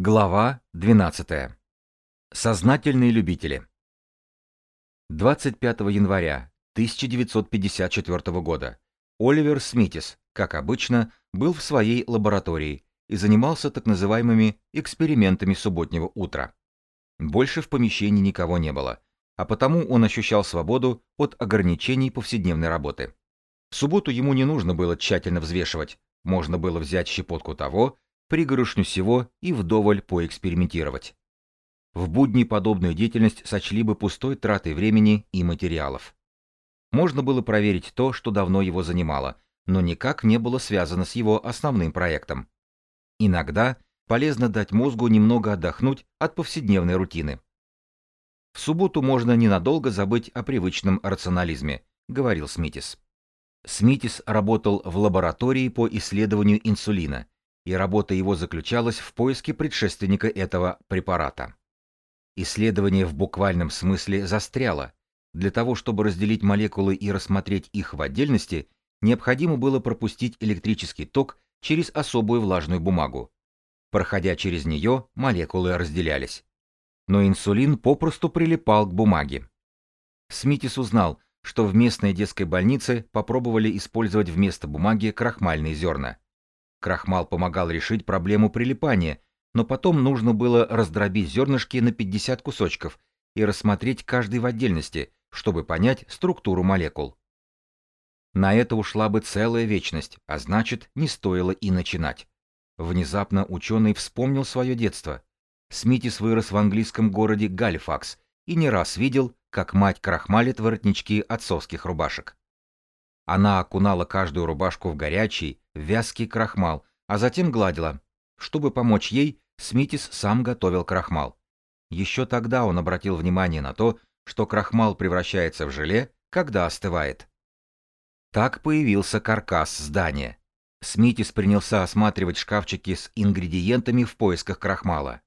Глава 12. Сознательные любители. 25 января 1954 года Оливер Смитис, как обычно, был в своей лаборатории и занимался так называемыми экспериментами субботнего утра. Больше в помещении никого не было, а потому он ощущал свободу от ограничений повседневной работы. В субботу ему не нужно было тщательно взвешивать, можно было взять щепотку того, пригоршню всего и вдоволь поэкспериментировать. В будни подобную деятельность сочли бы пустой тратой времени и материалов. Можно было проверить то, что давно его занимало, но никак не было связано с его основным проектом. Иногда полезно дать мозгу немного отдохнуть от повседневной рутины. В субботу можно ненадолго забыть о привычном рационализме, говорил Смитис. Смитис работал в лаборатории по исследованию инсулина и работа его заключалась в поиске предшественника этого препарата. Исследование в буквальном смысле застряло. Для того, чтобы разделить молекулы и рассмотреть их в отдельности, необходимо было пропустить электрический ток через особую влажную бумагу. Проходя через нее, молекулы разделялись. Но инсулин попросту прилипал к бумаге. Смитис узнал, что в местной детской больнице попробовали использовать вместо бумаги крахмальные зерна. Крахмал помогал решить проблему прилипания, но потом нужно было раздробить зернышки на 50 кусочков и рассмотреть каждый в отдельности, чтобы понять структуру молекул. На это ушла бы целая вечность, а значит, не стоило и начинать. Внезапно ученый вспомнил свое детство. Смитис вырос в английском городе Галифакс и не раз видел, как мать крахмалит воротнички отцовских рубашек. Она окунала каждую рубашку в горячий, вязкий крахмал, а затем гладила. Чтобы помочь ей, Смитис сам готовил крахмал. Еще тогда он обратил внимание на то, что крахмал превращается в желе, когда остывает. Так появился каркас здания. Смитис принялся осматривать шкафчики с ингредиентами в поисках крахмала.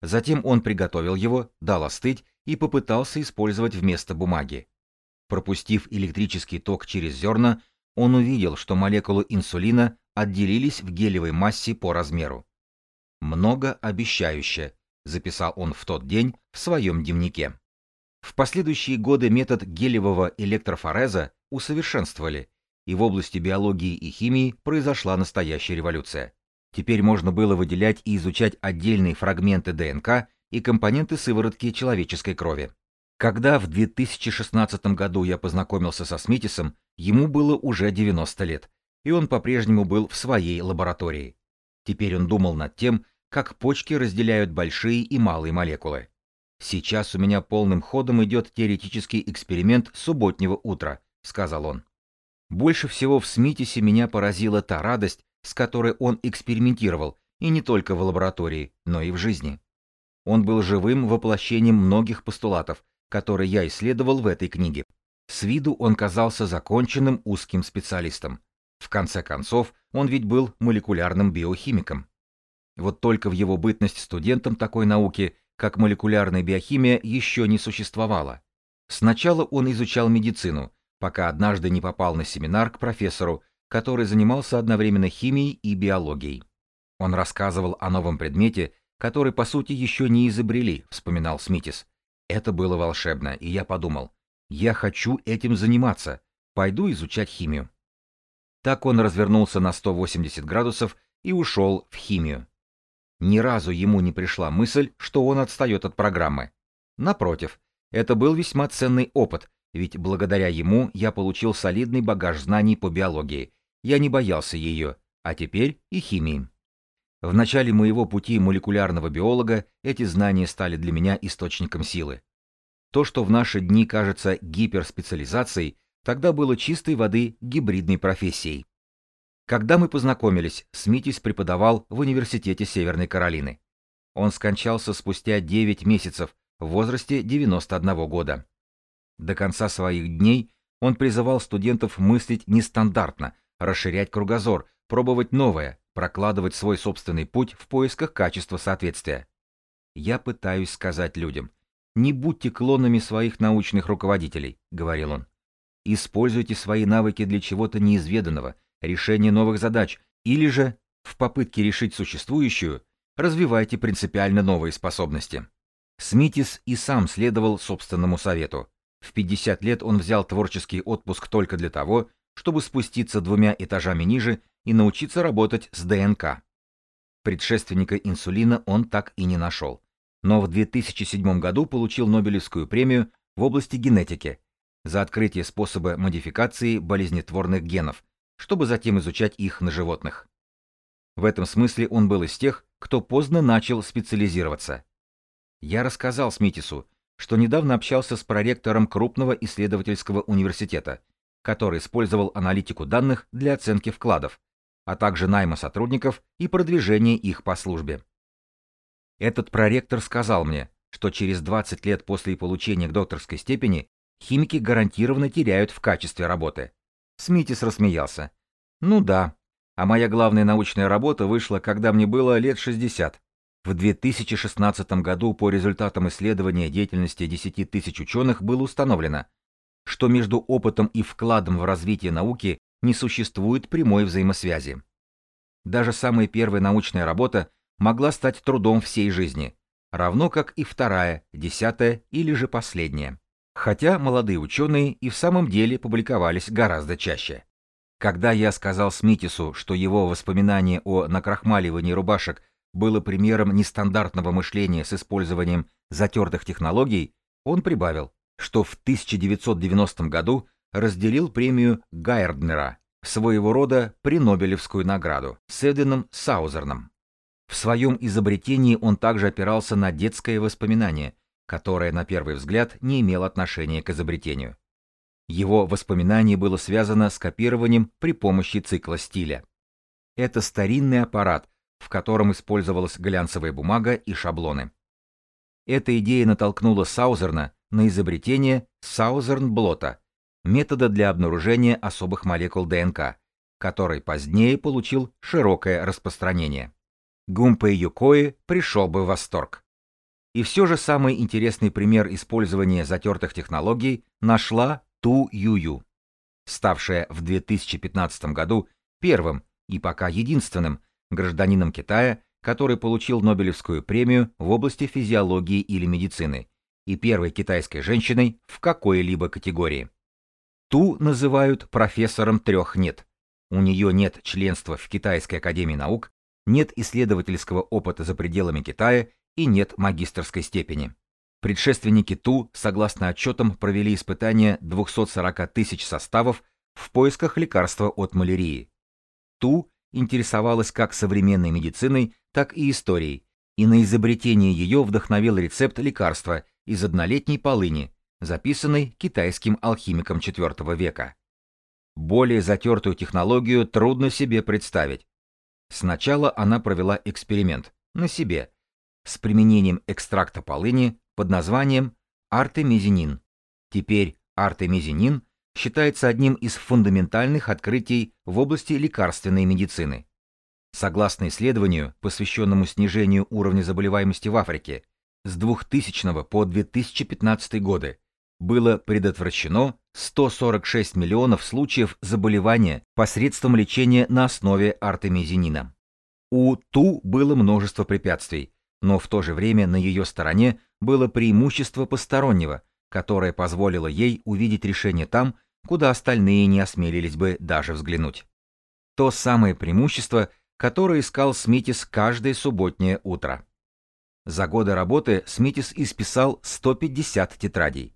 Затем он приготовил его, дал остыть и попытался использовать вместо бумаги. Пропустив электрический ток через зерна, он увидел, что молекулы инсулина отделились в гелевой массе по размеру. «Многообещающе», — записал он в тот день в своем дневнике. В последующие годы метод гелевого электрофореза усовершенствовали, и в области биологии и химии произошла настоящая революция. Теперь можно было выделять и изучать отдельные фрагменты ДНК и компоненты сыворотки человеческой крови. Когда в 2016 году я познакомился со Смитисом, ему было уже 90 лет, и он по-прежнему был в своей лаборатории. Теперь он думал над тем, как почки разделяют большие и малые молекулы. «Сейчас у меня полным ходом идет теоретический эксперимент субботнего утра», — сказал он. Больше всего в Смитисе меня поразила та радость, с которой он экспериментировал, и не только в лаборатории, но и в жизни. Он был живым воплощением многих постулатов, который я исследовал в этой книге. С виду он казался законченным узким специалистом. В конце концов, он ведь был молекулярным биохимиком. Вот только в его бытность студентом такой науки, как молекулярная биохимия, еще не существовало. Сначала он изучал медицину, пока однажды не попал на семинар к профессору, который занимался одновременно химией и биологией. Он рассказывал о новом предмете, который по сути еще не изобрели, вспоминал Смитис, это было волшебно, и я подумал, я хочу этим заниматься, пойду изучать химию. Так он развернулся на 180 градусов и ушел в химию. Ни разу ему не пришла мысль, что он отстает от программы. Напротив, это был весьма ценный опыт, ведь благодаря ему я получил солидный багаж знаний по биологии. Я не боялся ее, а теперь и химии. В начале моего пути молекулярного биолога эти знания стали для меня источником силы. То, что в наши дни кажется гиперспециализацией, тогда было чистой воды гибридной профессией. Когда мы познакомились, Смитис преподавал в Университете Северной Каролины. Он скончался спустя 9 месяцев в возрасте 91 года. До конца своих дней он призывал студентов мыслить нестандартно, расширять кругозор, пробовать новое, прокладывать свой собственный путь в поисках качества соответствия. Я пытаюсь сказать людям, не будьте клонами своих научных руководителей, говорил он. Используйте свои навыки для чего-то неизведанного, решения новых задач, или же, в попытке решить существующую, развивайте принципиально новые способности. Смитис и сам следовал собственному совету. В 50 лет он взял творческий отпуск только для того, чтобы спуститься двумя этажами ниже и научиться работать с ДНК. Предшественника инсулина он так и не нашел. Но в 2007 году получил Нобелевскую премию в области генетики за открытие способа модификации болезнетворных генов, чтобы затем изучать их на животных. В этом смысле он был из тех, кто поздно начал специализироваться. Я рассказал Смитису, что недавно общался с проректором крупного исследовательского университета, который использовал аналитику данных для оценки вкладов, а также найма сотрудников и продвижения их по службе. Этот проректор сказал мне, что через 20 лет после получения докторской степени химики гарантированно теряют в качестве работы. Смитис рассмеялся. Ну да, а моя главная научная работа вышла, когда мне было лет 60. В 2016 году по результатам исследования деятельности 10 тысяч ученых было установлено, что между опытом и вкладом в развитие науки не существует прямой взаимосвязи. Даже самая первая научная работа могла стать трудом всей жизни, равно как и вторая, десятая или же последняя. Хотя молодые ученые и в самом деле публиковались гораздо чаще. Когда я сказал Смитису, что его воспоминание о накрахмаливании рубашек было примером нестандартного мышления с использованием затертых технологий, он прибавил, что в 1990 году разделил премию Гайерднера, своего рода пренобелевскую награду, с Эдвином Саузерном. В своем изобретении он также опирался на детское воспоминание, которое на первый взгляд не имело отношения к изобретению. Его воспоминание было связано с копированием при помощи цикла стиля. Это старинный аппарат, в котором использовалась глянцевая бумага и шаблоны. Эта идея натолкнула Саузерна на изобретение Саузерн-блота, метода для обнаружения особых молекул ДНК, который позднее получил широкое распространение. Гумпе Юкои пришел бы в восторг. И все же самый интересный пример использования затертых технологий нашла Ту Юю, ставшая в 2015 году первым и пока единственным гражданином Китая, который получил Нобелевскую премию в области физиологии или медицины, и первой китайской женщиной в какой-либо категории. Ту называют профессором трех «нет». У нее нет членства в Китайской академии наук, нет исследовательского опыта за пределами Китая и нет магистрской степени. Предшественники Ту, согласно отчетам, провели испытания 240 тысяч составов в поисках лекарства от малярии. Ту интересовалась как современной медициной, так и историей, и на изобретение ее вдохновил рецепт лекарства из однолетней полыни, записанный китайским алхимиком IV века. Более затертую технологию трудно себе представить. Сначала она провела эксперимент на себе с применением экстракта полыни под названием артемизинин. Теперь артемизинин считается одним из фундаментальных открытий в области лекарственной медицины. Согласно исследованию, посвященному снижению уровня заболеваемости в Африке, с 2000 по 2015 годы было предотвращено 146 миллионов случаев заболевания посредством лечения на основе артемизинина. У ТУ было множество препятствий, но в то же время на ее стороне было преимущество постороннего, которое позволило ей увидеть решение там, куда остальные не осмелились бы даже взглянуть. То самое преимущество, которое искал Смитис каждое субботнее утро. За годы работы Смитис исписал 150 тетрадей.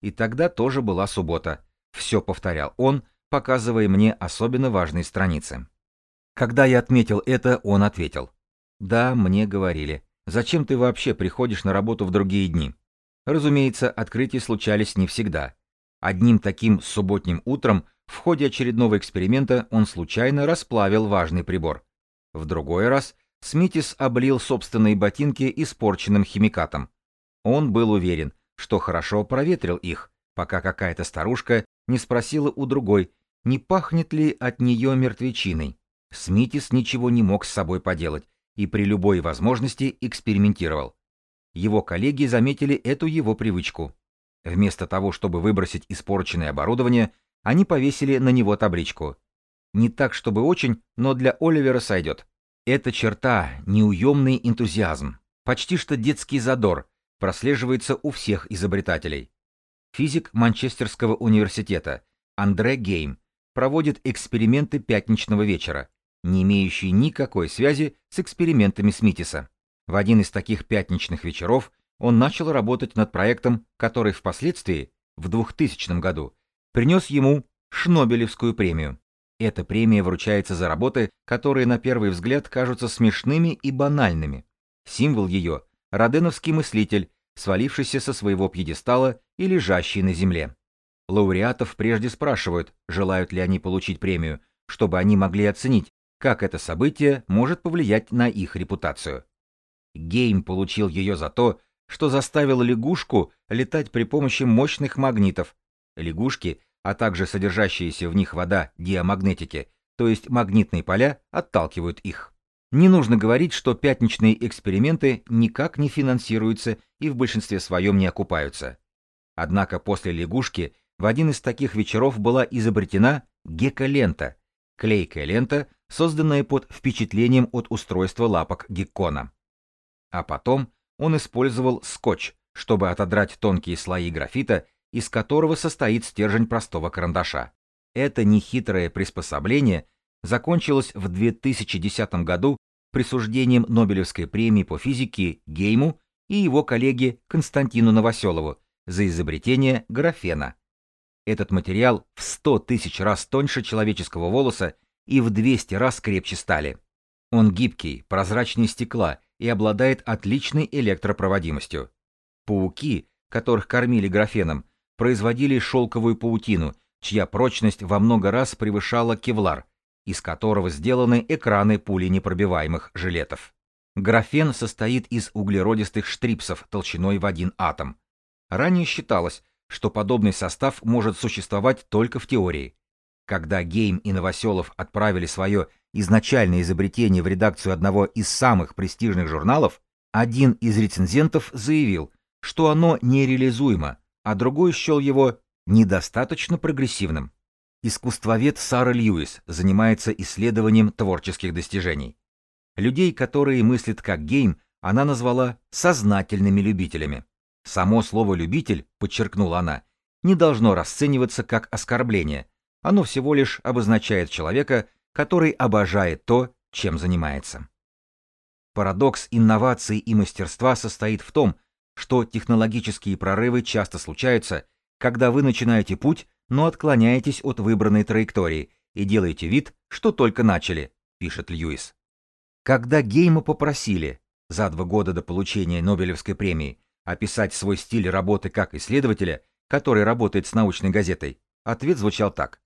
И тогда тоже была суббота. Все повторял он, показывая мне особенно важные страницы. Когда я отметил это, он ответил. «Да, мне говорили. Зачем ты вообще приходишь на работу в другие дни?» Разумеется, открытия случались не всегда. Одним таким субботним утром в ходе очередного эксперимента он случайно расплавил важный прибор. В другой раз Смитис облил собственные ботинки испорченным химикатом. Он был уверен, что хорошо проветрил их, пока какая-то старушка не спросила у другой, не пахнет ли от нее мертвечиной. Смитис ничего не мог с собой поделать и при любой возможности экспериментировал. Его коллеги заметили эту его привычку. Вместо того, чтобы выбросить испорченное оборудование, они повесили на него табличку. Не так, чтобы очень, но для Оливера сойдет. Эта черта, неуемный энтузиазм, почти что детский задор, прослеживается у всех изобретателей. Физик Манчестерского университета Андре Гейм проводит эксперименты пятничного вечера, не имеющие никакой связи с экспериментами Смитиса. В один из таких пятничных вечеров он начал работать над проектом, который впоследствии, в 2000 году, принес ему Шнобелевскую премию. Эта премия вручается за работы, которые на первый взгляд кажутся смешными и банальными. Символ ее – роденовский мыслитель, свалившийся со своего пьедестала и лежащий на земле. Лауреатов прежде спрашивают, желают ли они получить премию, чтобы они могли оценить, как это событие может повлиять на их репутацию. Гейм получил ее за то, что заставил лягушку летать при помощи мощных магнитов. Лягушки, а также содержащиеся в них вода диамагнетики, то есть магнитные поля, отталкивают их. Не нужно говорить, что пятничные эксперименты никак не финансируются и в большинстве своем не окупаются. Однако после лягушки в один из таких вечеров была изобретена гекколента, клейкая лента, созданная под впечатлением от устройства лапок геккона. А потом он использовал скотч, чтобы отодрать тонкие слои графита, из которого состоит стержень простого карандаша. Это нехитрое приспособление закончилось в 2010 году присуждением Нобелевской премии по физике Гейму и его коллеге Константину Новоселову за изобретение графена. Этот материал в 100 тысяч раз тоньше человеческого волоса и в 200 раз крепче стали. Он гибкий, прозрачнее стекла и обладает отличной электропроводимостью. Пауки, которых кормили графеном, производили шелковую паутину, чья прочность во много раз превышала кевлар, из которого сделаны экраны пуленепробиваемых жилетов. Графен состоит из углеродистых штрипсов толщиной в один атом. Ранее считалось, что подобный состав может существовать только в теории. Когда Гейм и Новоселов отправили свое изначальное изобретение в редакцию одного из самых престижных журналов, один из рецензентов заявил, что оно нереализуемо, а другой счел его недостаточно прогрессивным. Искусствовед Сара Льюис занимается исследованием творческих достижений. Людей, которые мыслят как Гейм, она назвала сознательными любителями. Само слово «любитель», подчеркнула она, не должно расцениваться как оскорбление, оно всего лишь обозначает человека, который обожает то, чем занимается. Парадокс инноваций и мастерства состоит в том, что технологические прорывы часто случаются, когда вы начинаете путь, но отклоняетесь от выбранной траектории и делаете вид, что только начали, пишет Льюис. Когда Гейма попросили, за два года до получения Нобелевской премии, описать свой стиль работы как исследователя, который работает с научной газетой, ответ звучал так.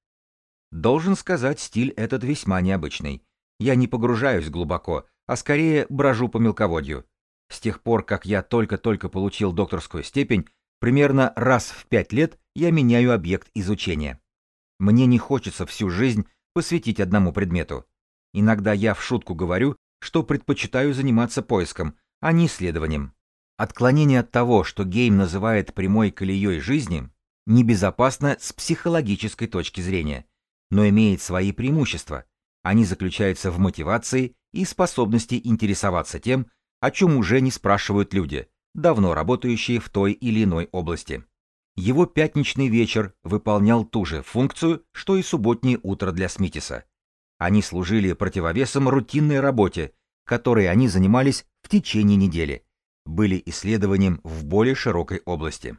Должен сказать, стиль этот весьма необычный. Я не погружаюсь глубоко, а скорее брожу по мелководью. С тех пор, как я только-только получил докторскую степень, примерно раз в пять лет я меняю объект изучения. Мне не хочется всю жизнь посвятить одному предмету. Иногда я в шутку говорю, что предпочитаю заниматься поиском, а не исследованием. Отклонение от того, что Гейм называет прямой колеей жизни, небезопасно с психологической точки зрения – но имеет свои преимущества. Они заключаются в мотивации и способности интересоваться тем, о чем уже не спрашивают люди, давно работающие в той или иной области. Его пятничный вечер выполнял ту же функцию, что и субботнее утро для Смитиса. Они служили противовесом рутинной работе, которой они занимались в течение недели, были исследованием в более широкой области.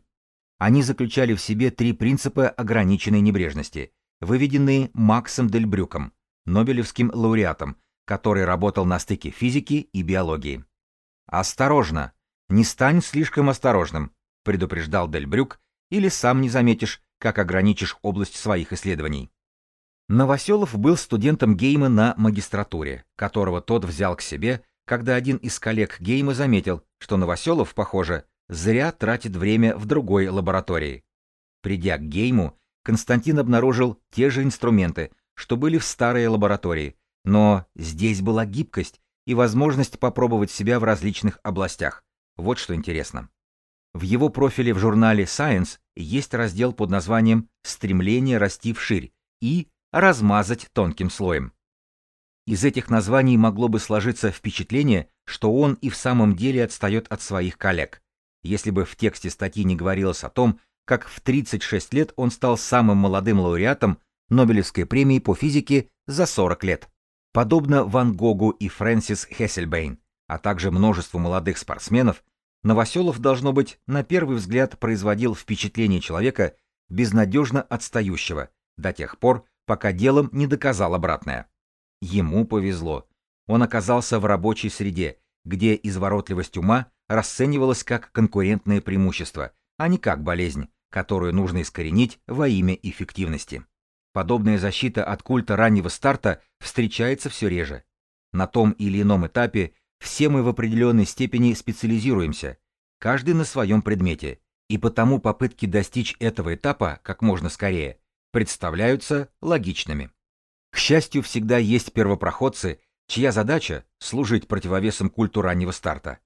Они заключали в себе три принципа ограниченной небрежности – выведенные Максом Дельбрюком, Нобелевским лауреатом, который работал на стыке физики и биологии. «Осторожно! Не стань слишком осторожным», — предупреждал Дельбрюк, или сам не заметишь, как ограничишь область своих исследований. Новоселов был студентом Гейма на магистратуре, которого тот взял к себе, когда один из коллег Гейма заметил, что Новоселов, похоже, зря тратит время в другой лаборатории. Придя к Гейму, Константин обнаружил те же инструменты, что были в старой лаборатории, но здесь была гибкость и возможность попробовать себя в различных областях. Вот что интересно. В его профиле в журнале Science есть раздел под названием «Стремление расти вширь» и «Размазать тонким слоем». Из этих названий могло бы сложиться впечатление, что он и в самом деле отстает от своих коллег, если бы в тексте статьи не говорилось о том, как в 36 лет он стал самым молодым лауреатом Нобелевской премии по физике за 40 лет. Подобно Ван Гогу и Фрэнсис Хессельбейн, а также множеству молодых спортсменов, Новоселов, должно быть, на первый взгляд производил впечатление человека, безнадежно отстающего, до тех пор, пока делом не доказал обратное. Ему повезло. Он оказался в рабочей среде, где изворотливость ума расценивалась как конкурентное преимущество, а не как болезнь, которую нужно искоренить во имя эффективности. Подобная защита от культа раннего старта встречается все реже. На том или ином этапе все мы в определенной степени специализируемся, каждый на своем предмете, и потому попытки достичь этого этапа как можно скорее представляются логичными. К счастью, всегда есть первопроходцы, чья задача – служить противовесом культу раннего старта.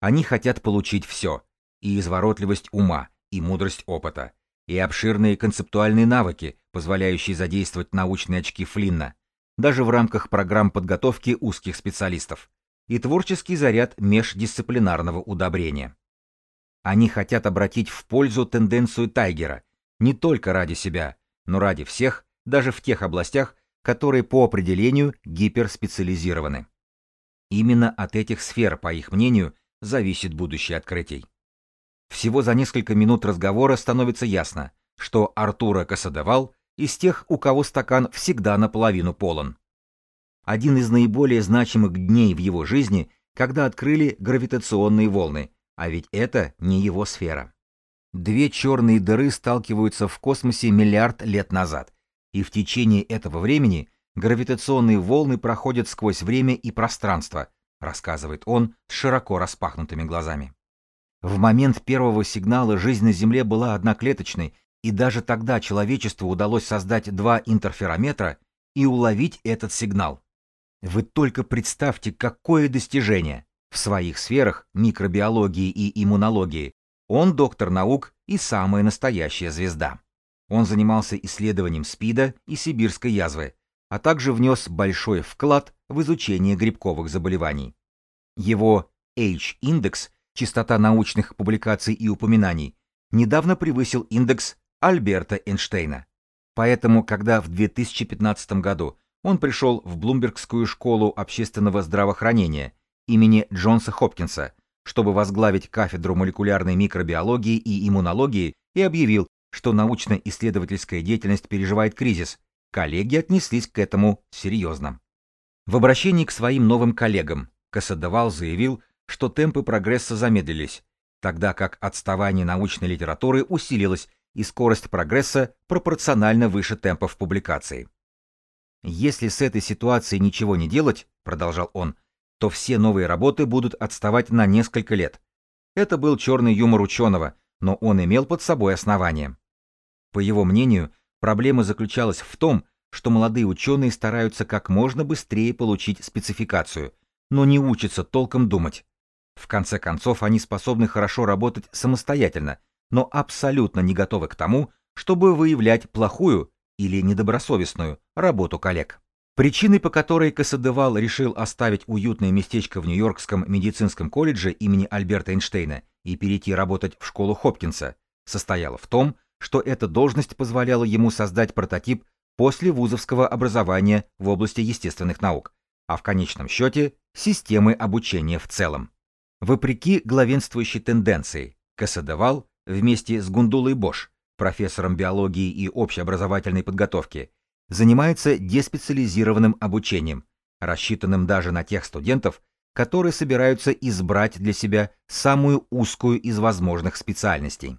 Они хотят получить все – и изворотливость ума, и мудрость опыта, и обширные концептуальные навыки, позволяющие задействовать научные очки Флинна, даже в рамках программ подготовки узких специалистов, и творческий заряд междисциплинарного удобрения. Они хотят обратить в пользу тенденцию Тайгера, не только ради себя, но ради всех, даже в тех областях, которые по определению гиперспециализированы. Именно от этих сфер, по их мнению, зависит будущее открытий. Всего за несколько минут разговора становится ясно, что Артура Касадевал из тех, у кого стакан всегда наполовину полон. Один из наиболее значимых дней в его жизни, когда открыли гравитационные волны, а ведь это не его сфера. Две черные дыры сталкиваются в космосе миллиард лет назад, и в течение этого времени гравитационные волны проходят сквозь время и пространство, рассказывает он с широко распахнутыми глазами. В момент первого сигнала жизнь на Земле была одноклеточной, и даже тогда человечеству удалось создать два интерферометра и уловить этот сигнал. Вы только представьте, какое достижение! В своих сферах микробиологии и иммунологии он доктор наук и самая настоящая звезда. Он занимался исследованием СПИДа и сибирской язвы, а также внес большой вклад в изучение грибковых заболеваний. Его H-индекс частота научных публикаций и упоминаний, недавно превысил индекс Альберта Эйнштейна. Поэтому, когда в 2015 году он пришел в Блумбергскую школу общественного здравоохранения имени Джонса Хопкинса, чтобы возглавить кафедру молекулярной микробиологии и иммунологии и объявил, что научно-исследовательская деятельность переживает кризис, коллеги отнеслись к этому серьезно. В обращении к своим новым коллегам Касадовал заявил, что темпы прогресса замедлились, тогда как отставание научной литературы усилилось и скорость прогресса пропорционально выше темпов публикаций. Если с этой ситуацией ничего не делать, продолжал он, то все новые работы будут отставать на несколько лет. Это был черный юмор ученого, но он имел под собой основание. По его мнению, проблема заключалась в том, что молодые ученые стараются как можно быстрее получить спецификацию, но не учатся толком думать. В конце концов, они способны хорошо работать самостоятельно, но абсолютно не готовы к тому, чтобы выявлять плохую или недобросовестную работу коллег. Причиной, по которой Касадевал решил оставить уютное местечко в Нью-Йоркском медицинском колледже имени Альберта Эйнштейна и перейти работать в школу Хопкинса, состояла в том, что эта должность позволяла ему создать прототип после вузовского образования в области естественных наук, а в конечном счете системы обучения в целом. Вопреки главенствующей тенденции, Касадевал вместе с Гундулой Бош, профессором биологии и общеобразовательной подготовки, занимается деспециализированным обучением, рассчитанным даже на тех студентов, которые собираются избрать для себя самую узкую из возможных специальностей.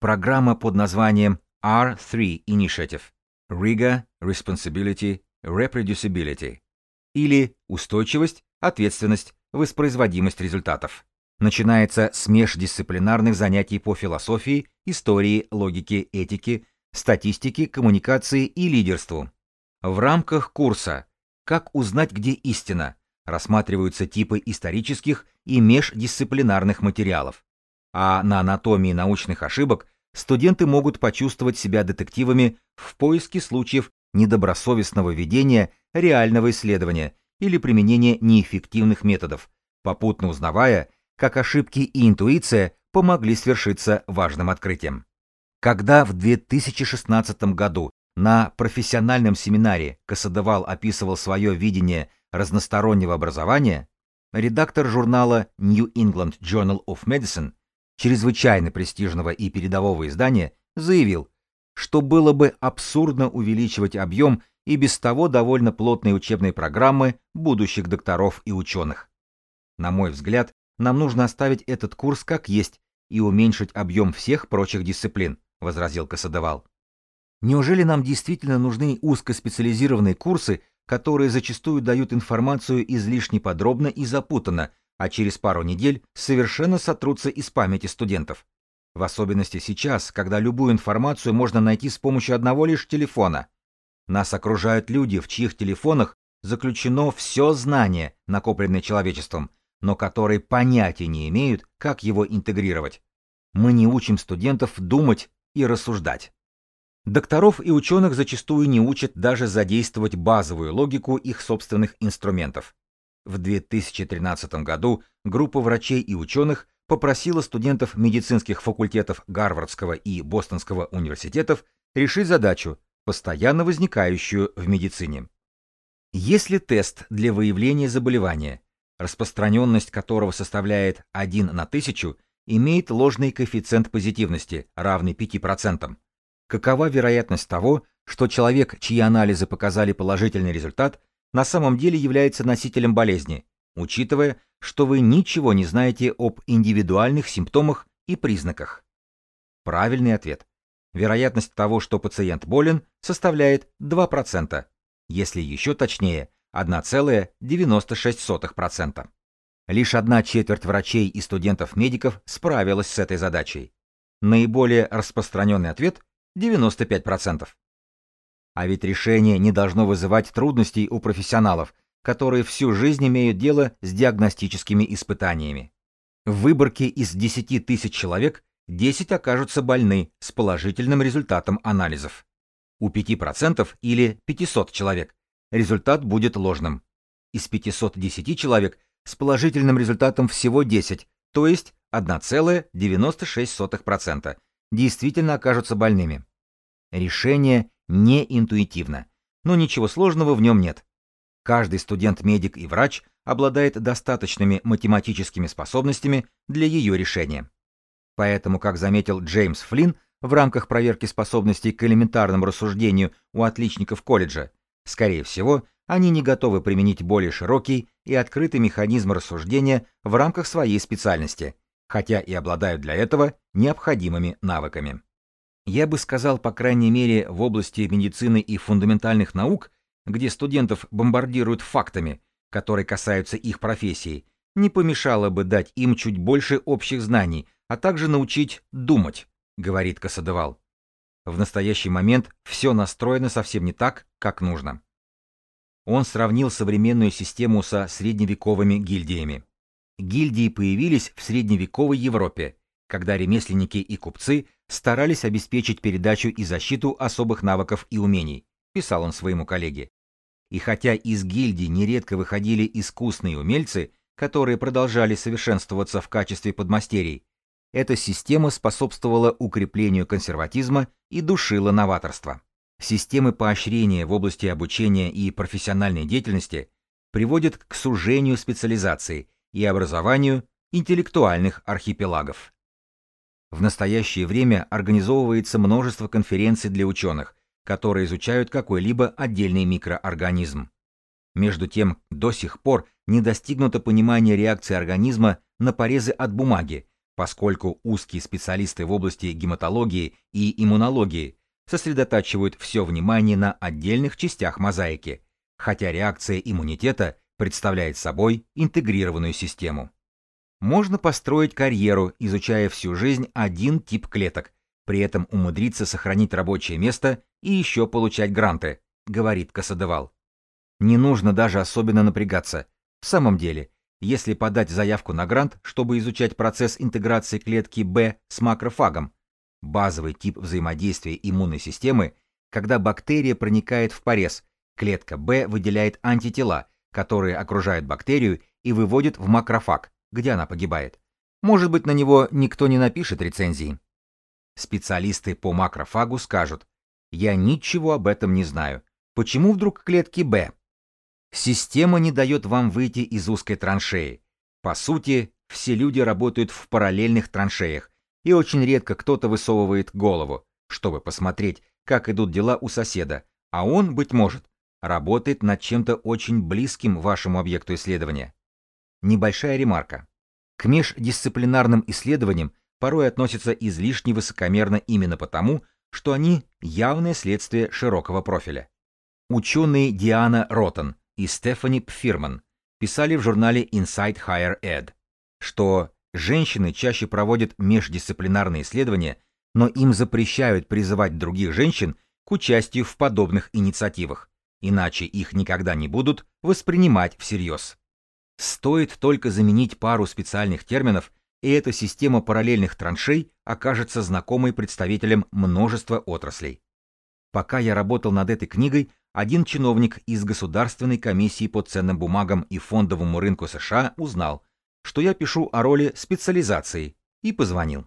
Программа под названием R3 Initiative Riga, Responsibility, Reproducibility или устойчивость, ответственность, воспроизводимость результатов. Начинается с междисциплинарных занятий по философии, истории, логике, этике, статистике, коммуникации и лидерству. В рамках курса «Как узнать, где истина» рассматриваются типы исторических и междисциплинарных материалов. А на анатомии научных ошибок студенты могут почувствовать себя детективами в поиске случаев недобросовестного ведения реального исследования или применения неэффективных методов, попутно узнавая, как ошибки и интуиция помогли свершиться важным открытием. Когда в 2016 году на профессиональном семинаре Касадевал описывал свое видение разностороннего образования, редактор журнала New England Journal of Medicine, чрезвычайно престижного и передового издания, заявил, что было бы абсурдно увеличивать объем и без того довольно плотной учебной программы будущих докторов и ученых. На мой взгляд, нам нужно оставить этот курс как есть и уменьшить объем всех прочих дисциплин, возразил Касадевал. Неужели нам действительно нужны узкоспециализированные курсы, которые зачастую дают информацию излишне подробно и запутанно, а через пару недель совершенно сотрутся из памяти студентов? В особенности сейчас, когда любую информацию можно найти с помощью одного лишь телефона. Нас окружают люди, в чьих телефонах заключено все знание, накопленное человечеством, но которые понятия не имеют, как его интегрировать. Мы не учим студентов думать и рассуждать. Докторов и ученых зачастую не учат даже задействовать базовую логику их собственных инструментов. В 2013 году группа врачей и ученых попросила студентов медицинских факультетов Гарвардского и Бостонского университетов решить задачу, постоянно возникающую в медицине. Если тест для выявления заболевания, распространенность которого составляет 1 на 1000, имеет ложный коэффициент позитивности, равный 5%, какова вероятность того, что человек, чьи анализы показали положительный результат, на самом деле является носителем болезни, учитывая, что вы ничего не знаете об индивидуальных симптомах и признаках? Правильный ответ. Вероятность того, что пациент болен, составляет 2%, если еще точнее 1,96%. Лишь одна четверть врачей и студентов-медиков справилась с этой задачей. Наиболее распространенный ответ – 95%. А ведь решение не должно вызывать трудностей у профессионалов, которые всю жизнь имеют дело с диагностическими испытаниями. В выборке из 10 тысяч человек 10 окажутся больны с положительным результатом анализов. У 5% или 500 человек результат будет ложным. Из 510 человек с положительным результатом всего 10, то есть 1,96% действительно окажутся больными. Решение не интуитивно, но ничего сложного в нем нет. Каждый студент-медик и врач обладает достаточными математическими способностями для ее решения. Поэтому, как заметил Джеймс Флинн в рамках проверки способностей к элементарному рассуждению у отличников колледжа, скорее всего, они не готовы применить более широкий и открытый механизм рассуждения в рамках своей специальности, хотя и обладают для этого необходимыми навыками. Я бы сказал, по крайней мере, в области медицины и фундаментальных наук где студентов бомбардируют фактами, которые касаются их профессии, не помешало бы дать им чуть больше общих знаний, а также научить думать, говорит Касадевал. В настоящий момент все настроено совсем не так, как нужно. Он сравнил современную систему со средневековыми гильдиями. Гильдии появились в средневековой Европе, когда ремесленники и купцы старались обеспечить передачу и защиту особых навыков и умений, писал он своему коллеге. И хотя из гильдий нередко выходили искусные умельцы, которые продолжали совершенствоваться в качестве подмастерий, эта система способствовала укреплению консерватизма и душила новаторство. Системы поощрения в области обучения и профессиональной деятельности приводят к сужению специализации и образованию интеллектуальных архипелагов. В настоящее время организовывается множество конференций для ученых, которые изучают какой-либо отдельный микроорганизм. Между тем, до сих пор не достигнуто понимания реакции организма на порезы от бумаги, поскольку узкие специалисты в области гематологии и иммунологии сосредотачивают все внимание на отдельных частях мозаики, хотя реакция иммунитета представляет собой интегрированную систему. Можно построить карьеру, изучая всю жизнь один тип клеток, при этом умудриться сохранить рабочее место и еще получать гранты, говорит Касадевал. Не нужно даже особенно напрягаться. В самом деле, если подать заявку на грант, чтобы изучать процесс интеграции клетки Б с макрофагом, базовый тип взаимодействия иммунной системы, когда бактерия проникает в порез, клетка Б выделяет антитела, которые окружают бактерию и выводят в макрофаг, где она погибает. Может быть, на него никто не напишет рецензии. Специалисты по макрофагу скажут, я ничего об этом не знаю. Почему вдруг клетки Б? Система не дает вам выйти из узкой траншеи. По сути, все люди работают в параллельных траншеях, и очень редко кто-то высовывает голову, чтобы посмотреть, как идут дела у соседа, а он, быть может, работает над чем-то очень близким вашему объекту исследования. Небольшая ремарка. К междисциплинарным исследованиям порой относятся излишне высокомерно именно потому, что они явное следствие широкого профиля. Ученые Диана Роттен и Стефани Пфирман писали в журнале Inside Higher Ed, что женщины чаще проводят междисциплинарные исследования, но им запрещают призывать других женщин к участию в подобных инициативах, иначе их никогда не будут воспринимать всерьез. Стоит только заменить пару специальных терминов, и эта система параллельных траншей окажется знакомой представителям множества отраслей. Пока я работал над этой книгой, один чиновник из Государственной комиссии по ценным бумагам и фондовому рынку США узнал, что я пишу о роли специализации, и позвонил.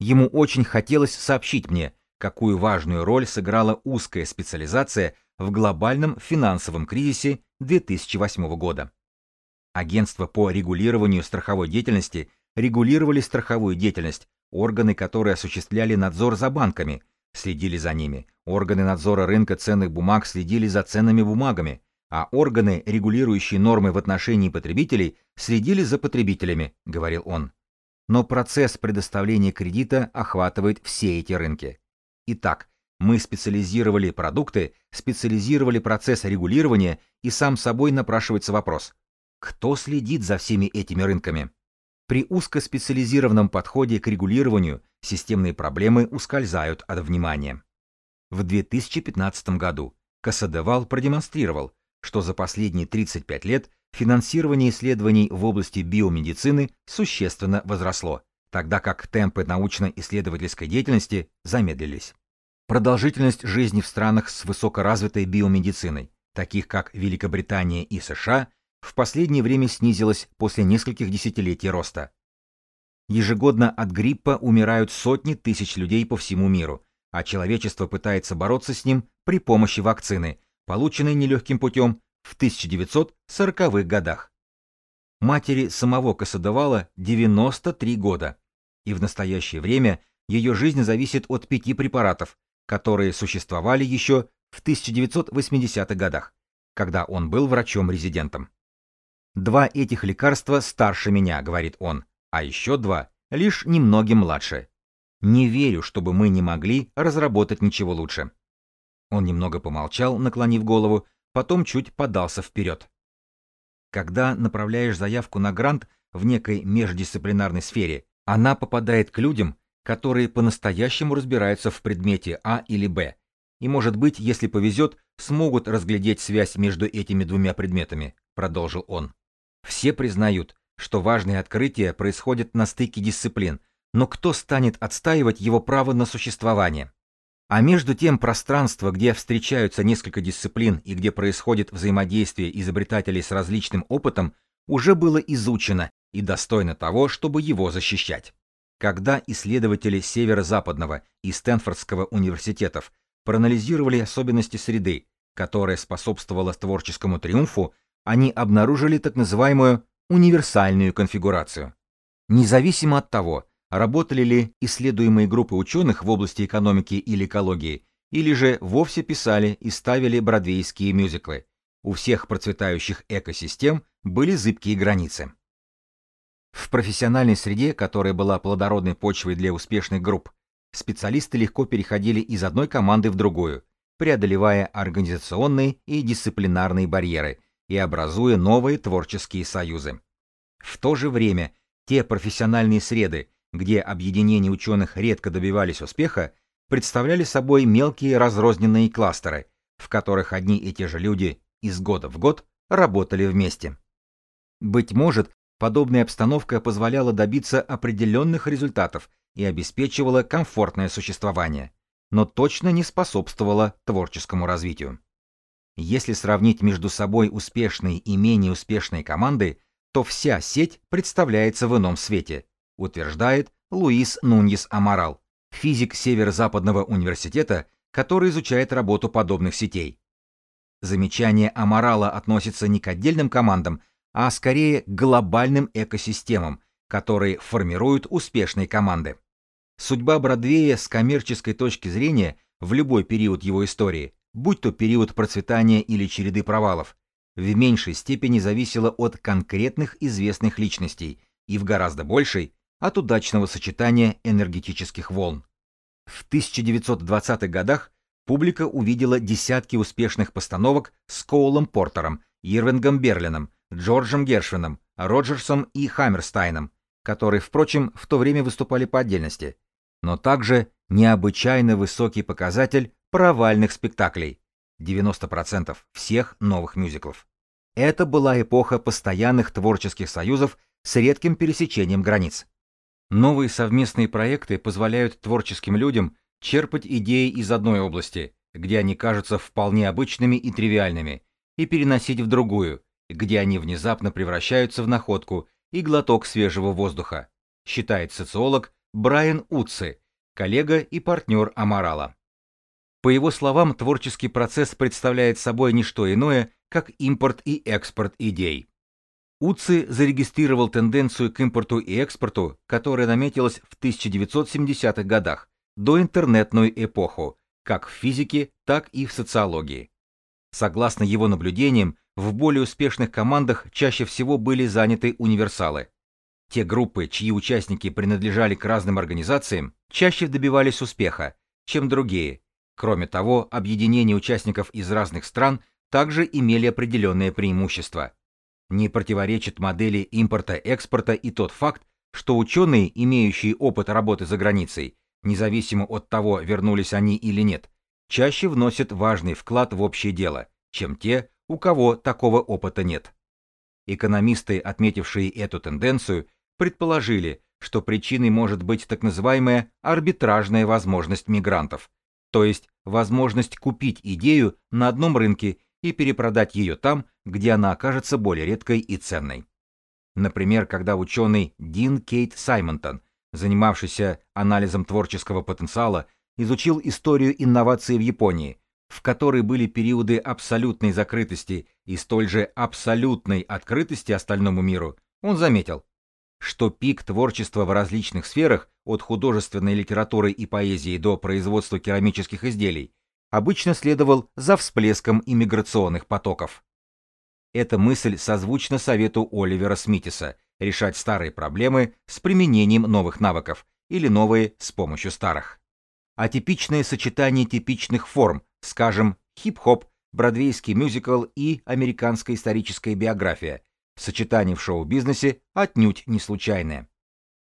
Ему очень хотелось сообщить мне, какую важную роль сыграла узкая специализация в глобальном финансовом кризисе 2008 года. Агентства по регулированию страховой деятельности регулировали страховую деятельность, органы, которые осуществляли надзор за банками, следили за ними, органы надзора рынка ценных бумаг следили за ценными бумагами, а органы, регулирующие нормы в отношении потребителей, следили за потребителями, говорил он. Но процесс предоставления кредита охватывает все эти рынки. Итак, мы специализировали продукты, специализировали процесс регулирования, и сам собой напрашивается вопрос, кто следит за всеми этими рынками? При узкоспециализированном подходе к регулированию системные проблемы ускользают от внимания. В 2015 году Касадевал продемонстрировал, что за последние 35 лет финансирование исследований в области биомедицины существенно возросло, тогда как темпы научно-исследовательской деятельности замедлились. Продолжительность жизни в странах с высокоразвитой биомедициной, таких как Великобритания и США, в последнее время снизилась после нескольких десятилетий роста. Ежегодно от гриппа умирают сотни тысяч людей по всему миру, а человечество пытается бороться с ним при помощи вакцины, полученной нелегким путем в 1940-х годах. Матери самого Касадовала 93 года, и в настоящее время ее жизнь зависит от пяти препаратов, которые существовали еще в 1980-х годах, когда он был врачом-резидентом. Два этих лекарства старше меня, говорит он, а еще два лишь немногим младше. Не верю, чтобы мы не могли разработать ничего лучше. Он немного помолчал, наклонив голову, потом чуть подался вперед. Когда направляешь заявку на грант в некой междисциплинарной сфере, она попадает к людям, которые по-настоящему разбираются в предмете А или Б, и, может быть, если повезет, смогут разглядеть связь между этими двумя предметами, продолжил он. Все признают, что важные открытия происходят на стыке дисциплин, но кто станет отстаивать его право на существование? А между тем пространство, где встречаются несколько дисциплин и где происходит взаимодействие изобретателей с различным опытом, уже было изучено и достойно того, чтобы его защищать. Когда исследователи Северо-Западного и Стэнфордского университетов проанализировали особенности среды, которая способствовала творческому триумфу, они обнаружили так называемую универсальную конфигурацию. Независимо от того, работали ли исследуемые группы ученых в области экономики или экологии, или же вовсе писали и ставили бродвейские мюзиклы, у всех процветающих экосистем были зыбкие границы. В профессиональной среде, которая была плодородной почвой для успешных групп, специалисты легко переходили из одной команды в другую, преодолевая организационные и дисциплинарные барьеры и образуя новые творческие союзы. В то же время те профессиональные среды, где объединения ученых редко добивались успеха, представляли собой мелкие разрозненные кластеры, в которых одни и те же люди из года в год работали вместе. Быть может, подобная обстановка позволяла добиться определенных результатов и обеспечивала комфортное существование. но точно не способствовала творческому развитию. Если сравнить между собой успешные и менее успешные команды, то вся сеть представляется в ином свете, утверждает Луис Нуньес Амарал, физик Северо-Западного университета, который изучает работу подобных сетей. Замечание Амарала относится не к отдельным командам, а скорее к глобальным экосистемам, которые формируют успешные команды. Судьба Бродвея с коммерческой точки зрения в любой период его истории, будь то период процветания или череды провалов, в меньшей степени зависела от конкретных известных личностей и в гораздо большей от удачного сочетания энергетических волн. В 1920-х годах публика увидела десятки успешных постановок с Коулом Портером, Ирвингом Берлином, Джорджем Гершвином, Роджерсом и Хаммерстайном, которые, впрочем, в то время выступали по отдельности, но также необычайно высокий показатель провальных спектаклей 90% всех новых мюзиклов. Это была эпоха постоянных творческих союзов с редким пересечением границ. Новые совместные проекты позволяют творческим людям черпать идеи из одной области, где они кажутся вполне обычными и тривиальными, и переносить в другую, где они внезапно превращаются в находку и глоток свежего воздуха, считает социолог Брайан Утси, коллега и партнер Амарала. По его словам, творческий процесс представляет собой не что иное, как импорт и экспорт идей. Уци зарегистрировал тенденцию к импорту и экспорту, которая наметилась в 1970-х годах, до интернетную эпоху, как в физике, так и в социологии. Согласно его наблюдениям, в более успешных командах чаще всего были заняты универсалы. Те группы, чьи участники принадлежали к разным организациям, чаще добивались успеха, чем другие. Кроме того, объединения участников из разных стран также имели определенные преимущества. Не противоречит модели импорта-экспорта и тот факт, что ученые, имеющие опыт работы за границей, независимо от того, вернулись они или нет, чаще вносят важный вклад в общее дело, чем те, у кого такого опыта нет. Экономисты, отметившие эту тенденцию, предположили, что причиной может быть так называемая арбитражная возможность мигрантов, то есть возможность купить идею на одном рынке и перепродать ее там, где она окажется более редкой и ценной. Например, когда ученый Дин Кейт Саймонтон, занимавшийся анализом творческого потенциала, изучил историю инноваций в Японии, в которой были периоды абсолютной закрытости и столь же абсолютной открытости остальному миру, он заметил, что пик творчества в различных сферах, от художественной литературы и поэзии до производства керамических изделий, обычно следовал за всплеском иммиграционных потоков. Эта мысль созвучна совету Оливера Смитиса решать старые проблемы с применением новых навыков или новые с помощью старых. Атипичное сочетание типичных форм, скажем, хип-хоп, бродвейский мюзикл и американская историческая биография, сочетание в шоу-бизнесе отнюдь не случайное.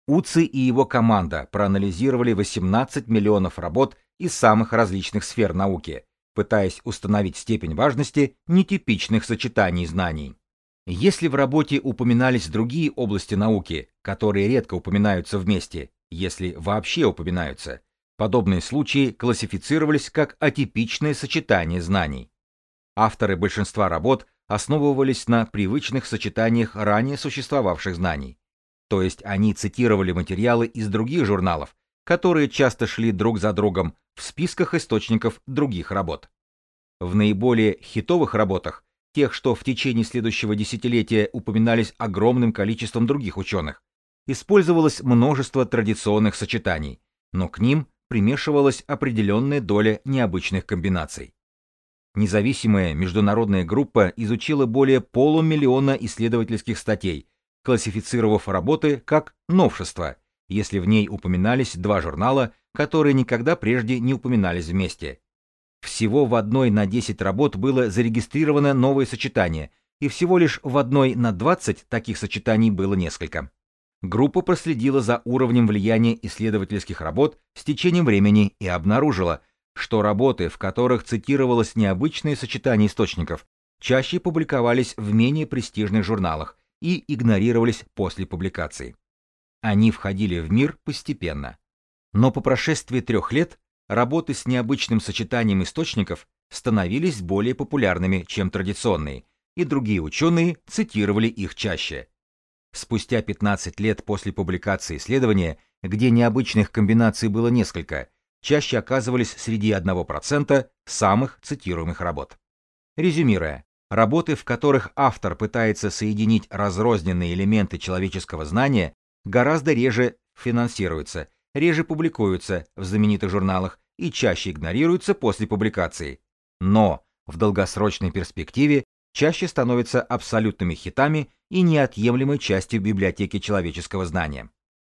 Уци и его команда проанализировали 18 миллионов работ из самых различных сфер науки, пытаясь установить степень важности нетипичных сочетаний знаний. Если в работе упоминались другие области науки, которые редко упоминаются вместе, если вообще упоминаются, Подобные случаи классифицировались как атипичное сочетание знаний. Авторы большинства работ основывались на привычных сочетаниях ранее существовавших знаний. То есть они цитировали материалы из других журналов, которые часто шли друг за другом в списках источников других работ. В наиболее хитовых работах, тех, что в течение следующего десятилетия упоминались огромным количеством других ученых, использовалось множество традиционных сочетаний, но к ним примешивалась определенная доля необычных комбинаций. Независимая международная группа изучила более полумиллиона исследовательских статей, классифицировав работы как новшества, если в ней упоминались два журнала, которые никогда прежде не упоминались вместе. Всего в одной на 10 работ было зарегистрировано новое сочетание, и всего лишь в одной на 20 таких сочетаний было несколько группа проследила за уровнем влияния исследовательских работ с течением времени и обнаружила, что работы, в которых цитировалось необычное сочетание источников, чаще публиковались в менее престижных журналах и игнорировались после публикации. Они входили в мир постепенно. Но по прошествии трех лет работы с необычным сочетанием источников становились более популярными, чем традиционные, и другие ученые цитировали их чаще. Спустя 15 лет после публикации исследования, где необычных комбинаций было несколько, чаще оказывались среди 1% самых цитируемых работ. Резюмируя, работы, в которых автор пытается соединить разрозненные элементы человеческого знания, гораздо реже финансируются, реже публикуются в знаменитых журналах и чаще игнорируются после публикации. Но в долгосрочной перспективе чаще становятся абсолютными хитами и неотъемлемой частью библиотеки человеческого знания.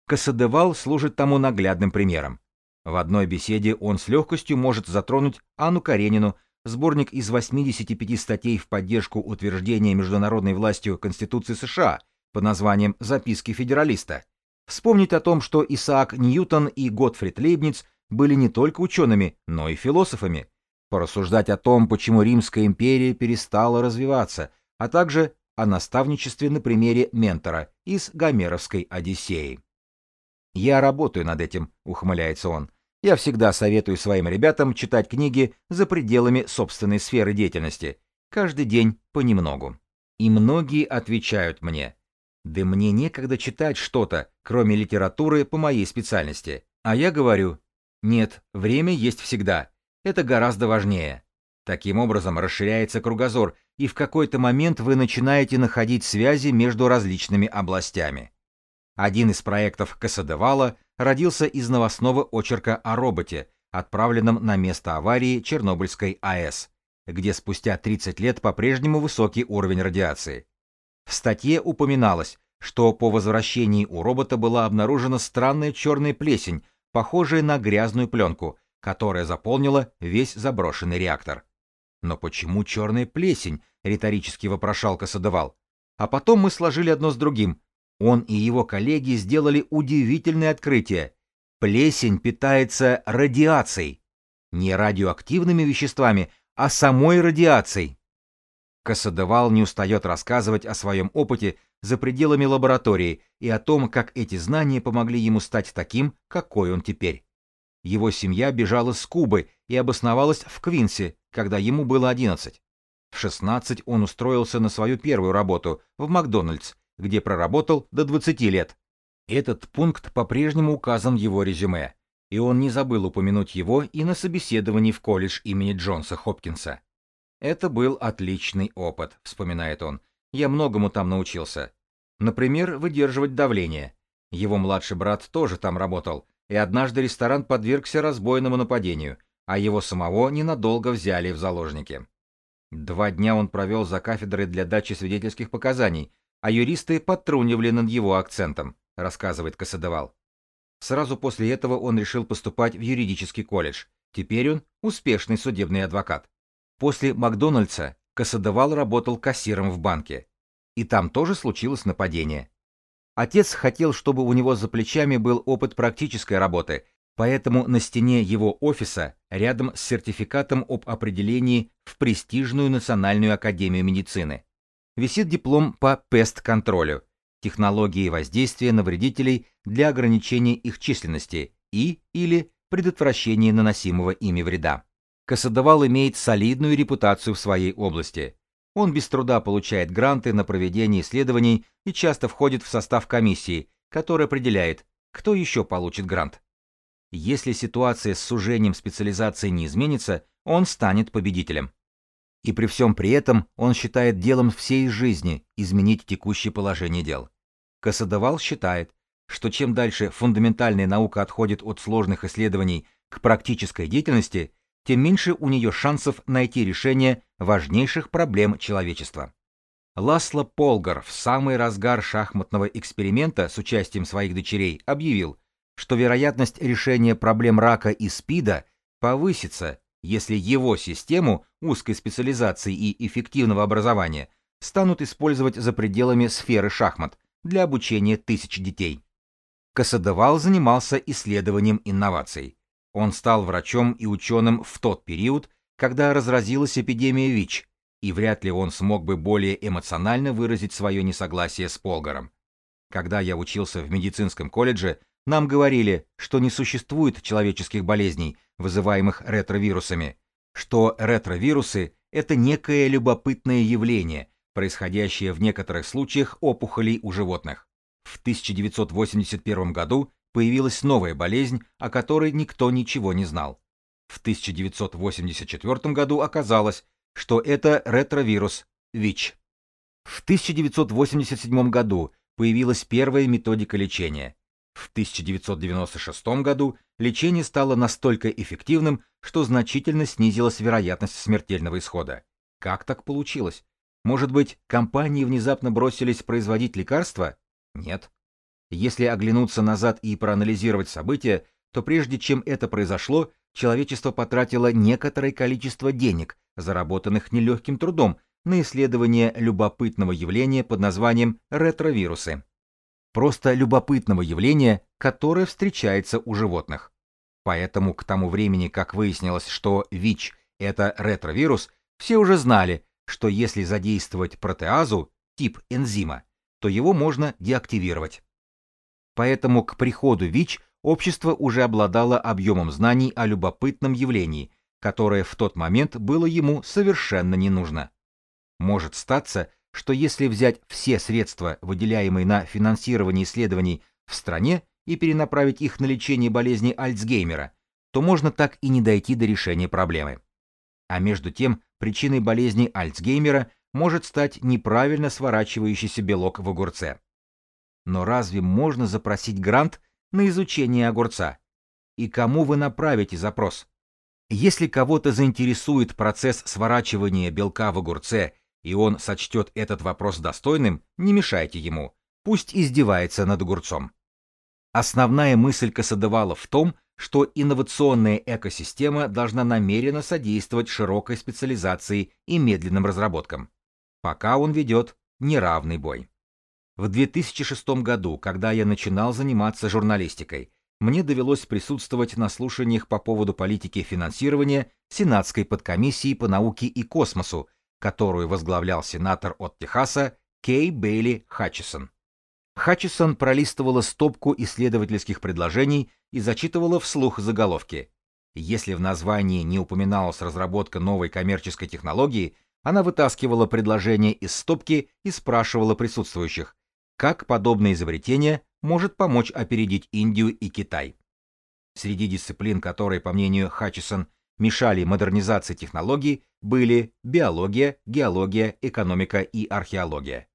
Кассадевал служит тому наглядным примером. В одной беседе он с легкостью может затронуть Анну Каренину, сборник из 85 статей в поддержку утверждения международной властью Конституции США под названием «Записки федералиста», вспомнить о том, что Исаак Ньютон и Готфрид Лейбниц были не только учеными, но и философами, порассуждать о том, почему Римская империя перестала развиваться, а также о наставничестве на примере ментора из Гомеровской Одиссеи. «Я работаю над этим», — ухмыляется он. «Я всегда советую своим ребятам читать книги за пределами собственной сферы деятельности, каждый день понемногу». И многие отвечают мне, «Да мне некогда читать что-то, кроме литературы по моей специальности». А я говорю, «Нет, время есть всегда. Это гораздо важнее». Таким образом расширяется кругозор, и в какой-то момент вы начинаете находить связи между различными областями. Один из проектов Касадевала родился из новостного очерка о роботе, отправленном на место аварии Чернобыльской АЭС, где спустя 30 лет по-прежнему высокий уровень радиации. В статье упоминалось, что по возвращении у робота была обнаружена странная черная плесень, похожая на грязную пленку, которая заполнила весь заброшенный реактор. «Но почему черная плесень?» — риторически вопрошал Касадевал. А потом мы сложили одно с другим. Он и его коллеги сделали удивительное открытие. Плесень питается радиацией. Не радиоактивными веществами, а самой радиацией. Касадевал не устает рассказывать о своем опыте за пределами лаборатории и о том, как эти знания помогли ему стать таким, какой он теперь. Его семья бежала с Кубы и обосновалась в Квинсе, когда ему было 11. В 16 он устроился на свою первую работу в Макдональдс, где проработал до 20 лет. Этот пункт по-прежнему указан в его резюме, и он не забыл упомянуть его и на собеседовании в колледж имени Джонса Хопкинса. «Это был отличный опыт», — вспоминает он. «Я многому там научился. Например, выдерживать давление. Его младший брат тоже там работал, и однажды ресторан подвергся разбойному нападению, а его самого ненадолго взяли в заложники. Два дня он провел за кафедрой для дачи свидетельских показаний, а юристы подтрунивали над его акцентом, рассказывает Касадевал. Сразу после этого он решил поступать в юридический колледж. Теперь он успешный судебный адвокат. После Макдональдса Касадевал работал кассиром в банке. И там тоже случилось нападение. Отец хотел, чтобы у него за плечами был опыт практической работы, поэтому на стене его офиса, рядом с сертификатом об определении в престижную Национальную академию медицины, висит диплом по пест-контролю, технологии воздействия на вредителей для ограничения их численности и или предотвращения наносимого ими вреда. Касадовал имеет солидную репутацию в своей области. Он без труда получает гранты на проведение исследований и часто входит в состав комиссии, которая определяет, кто еще получит грант. Если ситуация с сужением специализации не изменится, он станет победителем. И при всем при этом он считает делом всей жизни изменить текущее положение дел. Касадовал считает, что чем дальше фундаментальная наука отходит от сложных исследований к практической деятельности, тем меньше у нее шансов найти решение важнейших проблем человечества. Ласло Полгар в самый разгар шахматного эксперимента с участием своих дочерей объявил, что вероятность решения проблем рака и СПИДа повысится, если его систему узкой специализации и эффективного образования станут использовать за пределами сферы шахмат для обучения тысяч детей. Касадовал занимался исследованием инноваций. Он стал врачом и ученым в тот период, когда разразилась эпидемия ВИЧ, и вряд ли он смог бы более эмоционально выразить свое несогласие с Полгаром. Когда я учился в медицинском колледже, нам говорили, что не существует человеческих болезней, вызываемых ретровирусами, что ретровирусы – это некое любопытное явление, происходящее в некоторых случаях опухолей у животных. В 1981 году появилась новая болезнь, о которой никто ничего не знал. В 1984 году оказалось, что это ретровирус ВИЧ. В 1987 году появилась первая методика лечения. В 1996 году лечение стало настолько эффективным, что значительно снизилась вероятность смертельного исхода. Как так получилось? Может быть, компании внезапно бросились производить лекарства? Нет. Если оглянуться назад и проанализировать события, то прежде чем это произошло, человечество потратило некоторое количество денег, заработанных нелегким трудом, на исследование любопытного явления под названием ретровирусы. Просто любопытного явления, которое встречается у животных. Поэтому к тому времени, как выяснилось, что ВИЧ – это ретровирус, все уже знали, что если задействовать протеазу, тип энзима, то его можно деактивировать. Поэтому к приходу ВИЧ общество уже обладало объемом знаний о любопытном явлении, которое в тот момент было ему совершенно не нужно. Может статься, что если взять все средства, выделяемые на финансирование исследований в стране, и перенаправить их на лечение болезни Альцгеймера, то можно так и не дойти до решения проблемы. А между тем, причиной болезни Альцгеймера может стать неправильно сворачивающийся белок в огурце. Но разве можно запросить грант на изучение огурца? И кому вы направите запрос? Если кого-то заинтересует процесс сворачивания белка в огурце и он сочтет этот вопрос достойным, не мешайте ему, пусть издевается над огурцом. Основная мысль Касадевала в том, что инновационная экосистема должна намеренно содействовать широкой специализации и медленным разработкам. Пока он ведет неравный бой. В 2006 году, когда я начинал заниматься журналистикой, мне довелось присутствовать на слушаниях по поводу политики финансирования Сенатской подкомиссии по науке и космосу, которую возглавлял сенатор от Техаса Кей Бейли Хатчисон. Хатчисон пролистывала стопку исследовательских предложений и зачитывала вслух заголовки. Если в названии не упоминалась разработка новой коммерческой технологии, она вытаскивала предложение из стопки и спрашивала присутствующих, как подобное изобретение может помочь опередить Индию и Китай. Среди дисциплин, которые, по мнению Хатчисон, мешали модернизации технологий, были биология, геология, экономика и археология.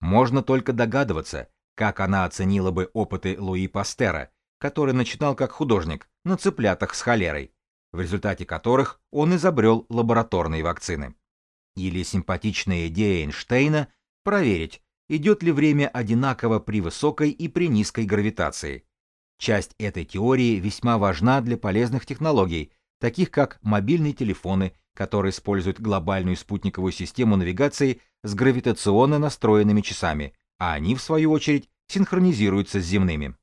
Можно только догадываться, как она оценила бы опыты Луи Пастера, который начинал как художник на цыплятах с холерой, в результате которых он изобрел лабораторные вакцины. Или симпатичная идея Эйнштейна проверить, идет ли время одинаково при высокой и при низкой гравитации. Часть этой теории весьма важна для полезных технологий, таких как мобильные телефоны, которые используют глобальную спутниковую систему навигации с гравитационно настроенными часами, а они, в свою очередь, синхронизируются с земными.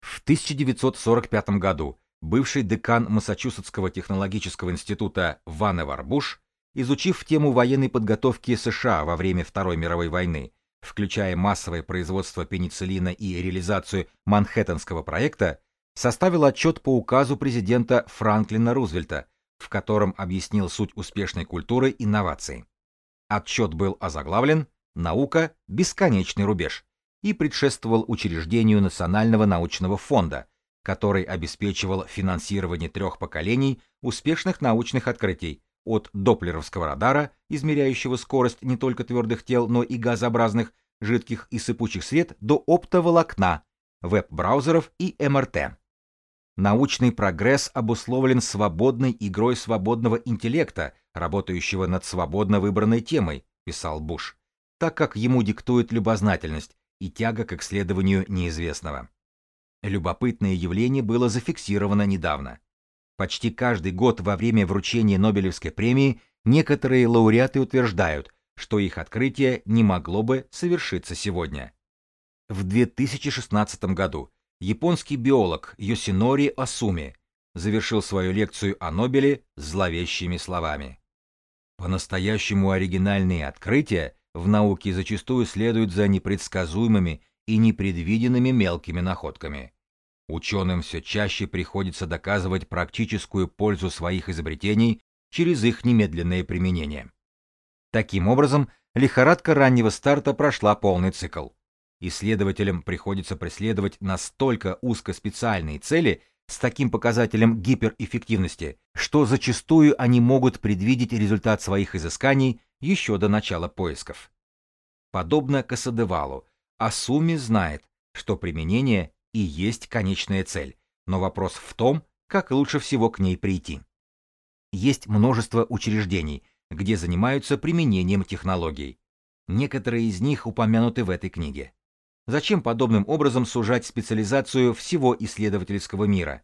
В 1945 году бывший декан Массачусетского технологического института Ваневар Буш, изучив тему военной подготовки США во время Второй мировой войны, включая массовое производство пенициллина и реализацию Манхэттенского проекта, составил отчет по указу президента Франклина Рузвельта, в котором объяснил суть успешной культуры инноваций. Отчет был озаглавлен «Наука. Бесконечный рубеж» и предшествовал учреждению Национального научного фонда, который обеспечивал финансирование трех поколений успешных научных открытий от доплеровского радара, измеряющего скорость не только твердых тел, но и газообразных, жидких и сыпучих сред, до оптоволокна, веб-браузеров и МРТ. Научный прогресс обусловлен свободной игрой свободного интеллекта, работающего над свободно выбранной темой, писал Буш, так как ему диктует любознательность и тяга к исследованию неизвестного. Любопытное явление было зафиксировано недавно. Почти каждый год во время вручения Нобелевской премии некоторые лауреаты утверждают, что их открытие не могло бы совершиться сегодня. В 2016 году японский биолог Йосинори Асуми завершил свою лекцию о Нобеле зловещими словами. По-настоящему оригинальные открытия в науке зачастую следуют за непредсказуемыми и непредвиденными мелкими находками. Ученым все чаще приходится доказывать практическую пользу своих изобретений через их немедленное применение. Таким образом, лихорадка раннего старта прошла полный цикл. Исследователям приходится преследовать настолько узкоспециальные цели с таким показателем гиперэффективности, что зачастую они могут предвидеть результат своих изысканий еще до начала поисков. Подобно Касадевалу, Асуми знает, что применение и есть конечная цель, но вопрос в том, как лучше всего к ней прийти. Есть множество учреждений, где занимаются применением технологий. Некоторые из них упомянуты в этой книге. Зачем подобным образом сужать специализацию всего исследовательского мира?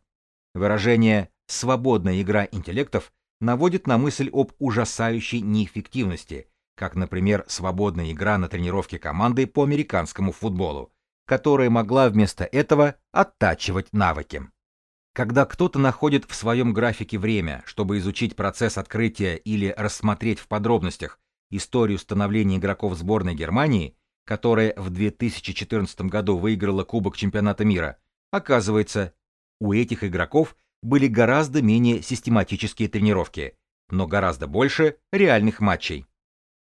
Выражение «свободная игра интеллектов» наводит на мысль об ужасающей неэффективности, как, например, свободная игра на тренировке команды по американскому футболу, которая могла вместо этого оттачивать навыки. Когда кто-то находит в своем графике время, чтобы изучить процесс открытия или рассмотреть в подробностях историю становления игроков сборной Германии, которая в 2014 году выиграла Кубок чемпионата мира, оказывается, у этих игроков были гораздо менее систематические тренировки, но гораздо больше реальных матчей.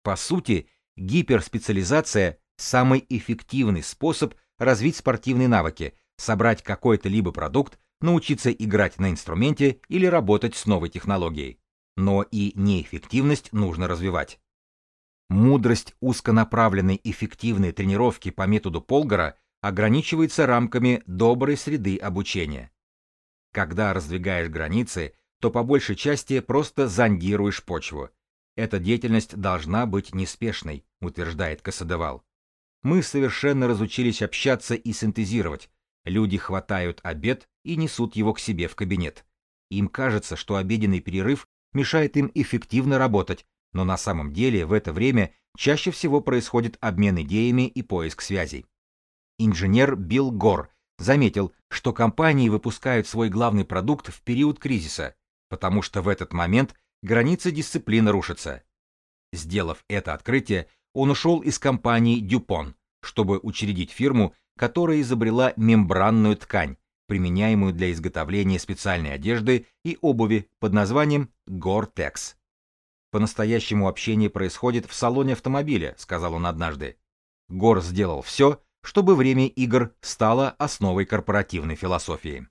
По сути, гиперспециализация – самый эффективный способ развить спортивные навыки, собрать какой-то либо продукт, научиться играть на инструменте или работать с новой технологией. Но и неэффективность нужно развивать. Мудрость узконаправленной эффективной тренировки по методу Полгара ограничивается рамками доброй среды обучения. Когда раздвигаешь границы, то по большей части просто зондируешь почву. Эта деятельность должна быть неспешной, утверждает Касадевал. Мы совершенно разучились общаться и синтезировать. Люди хватают обед и несут его к себе в кабинет. Им кажется, что обеденный перерыв мешает им эффективно работать, но на самом деле в это время чаще всего происходит обмен идеями и поиск связей. Инженер Билл Гор заметил, что компании выпускают свой главный продукт в период кризиса, потому что в этот момент границы дисциплины рушатся. Сделав это открытие, он ушел из компании Дюпон, чтобы учредить фирму, которая изобрела мембранную ткань, применяемую для изготовления специальной одежды и обуви под названием Gore-Tex. По-настоящему общение происходит в салоне автомобиля, сказал он однажды. Гор сделал все, чтобы время игр стало основой корпоративной философии.